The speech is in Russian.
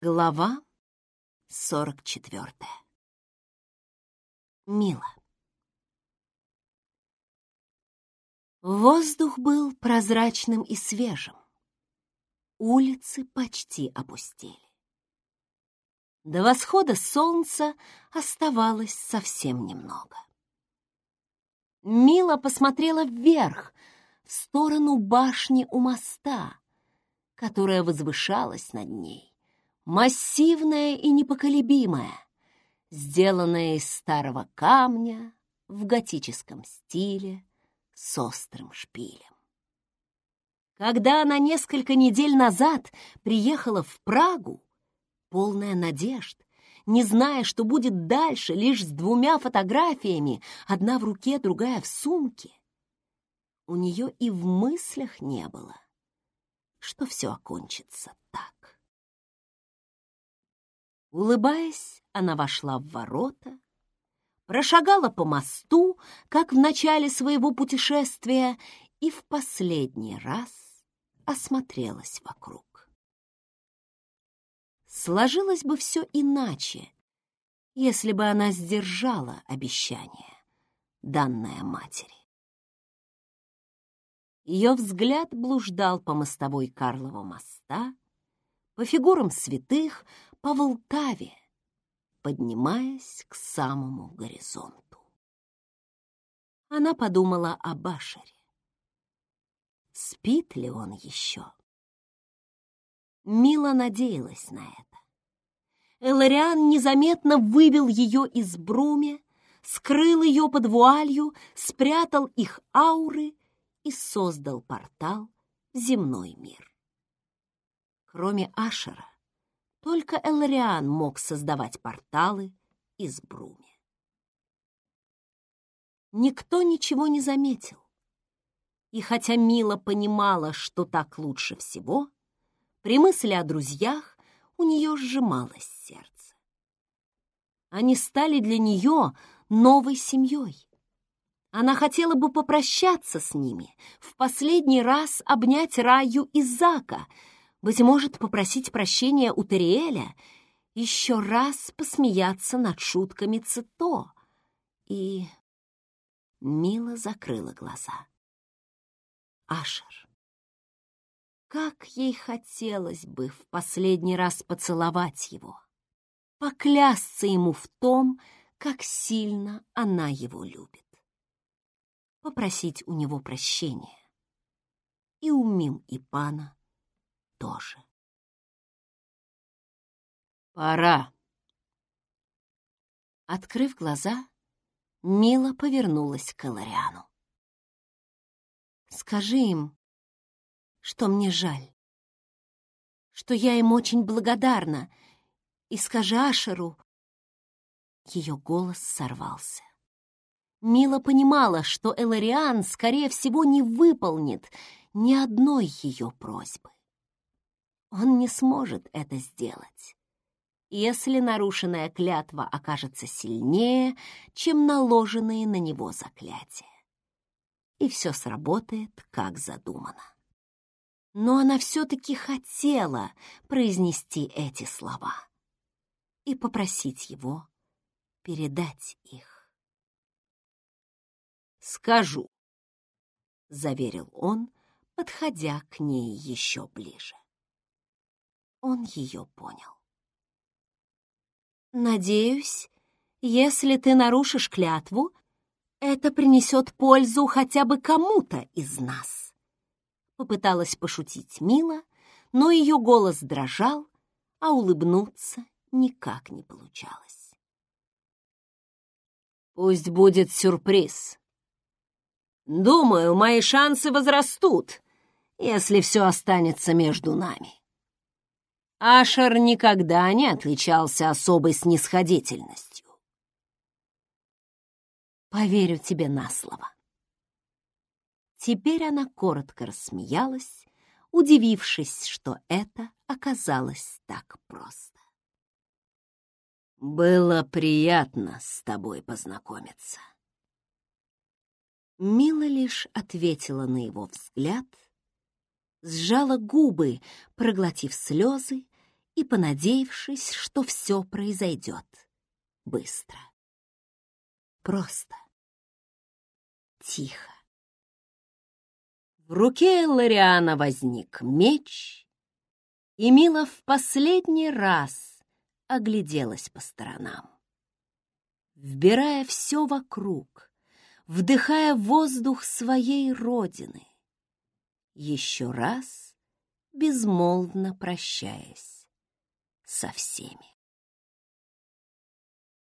Глава сорок четвертая. Мила. Воздух был прозрачным и свежим. Улицы почти опустели. До восхода солнца оставалось совсем немного. Мила посмотрела вверх, в сторону башни у моста, которая возвышалась над ней, массивная и непоколебимая, сделанная из старого камня в готическом стиле с острым шпилем. Когда она несколько недель назад приехала в Прагу, полная надежд, не зная, что будет дальше, лишь с двумя фотографиями, одна в руке, другая в сумке, у нее и в мыслях не было, что все окончится так. Улыбаясь, она вошла в ворота, прошагала по мосту, как в начале своего путешествия, и в последний раз осмотрелась вокруг. Сложилось бы все иначе, если бы она сдержала обещание, данное матери. Ее взгляд блуждал по мостовой Карлова моста, по фигурам святых, по Волтаве, поднимаясь к самому горизонту. Она подумала о Башаре. Спит ли он еще? Мила надеялась на это. Элариан незаметно вывел ее из бруми, скрыл ее под вуалью, спрятал их ауры и создал портал в земной мир. Кроме Ашера, только Элариан мог создавать порталы из бруми. Никто ничего не заметил. И хотя Мила понимала, что так лучше всего, при мысли о друзьях у нее сжималось сердце. Они стали для нее новой семьей. Она хотела бы попрощаться с ними, в последний раз обнять Раю и Зака, быть может, попросить прощения у Тариэля, еще раз посмеяться над шутками Цито. И Мила закрыла глаза. Ашер. Как ей хотелось бы в последний раз поцеловать его, поклясться ему в том, как сильно она его любит попросить у него прощения. И у Мим и Пана тоже. «Пора!» Открыв глаза, Мила повернулась к Элариану. «Скажи им, что мне жаль, что я им очень благодарна, и скажи Ашеру...» Ее голос сорвался. Мила понимала, что Элариан, скорее всего, не выполнит ни одной ее просьбы. Он не сможет это сделать, если нарушенная клятва окажется сильнее, чем наложенные на него заклятия. И все сработает, как задумано. Но она все-таки хотела произнести эти слова и попросить его передать их скажу», — заверил он, подходя к ней еще ближе. Он ее понял. «Надеюсь, если ты нарушишь клятву, это принесет пользу хотя бы кому-то из нас», — попыталась пошутить Мила, но ее голос дрожал, а улыбнуться никак не получалось. «Пусть будет сюрприз», Думаю, мои шансы возрастут, если все останется между нами. Ашер никогда не отличался особой снисходительностью. Поверю тебе на слово. Теперь она коротко рассмеялась, удивившись, что это оказалось так просто. Было приятно с тобой познакомиться. Мила лишь ответила на его взгляд, сжала губы, проглотив слезы, и понадеявшись, что все произойдет быстро. Просто. Тихо. В руке Лориана возник меч, и Мила в последний раз огляделась по сторонам. Вбирая все вокруг, вдыхая воздух своей родины, еще раз безмолвно прощаясь со всеми.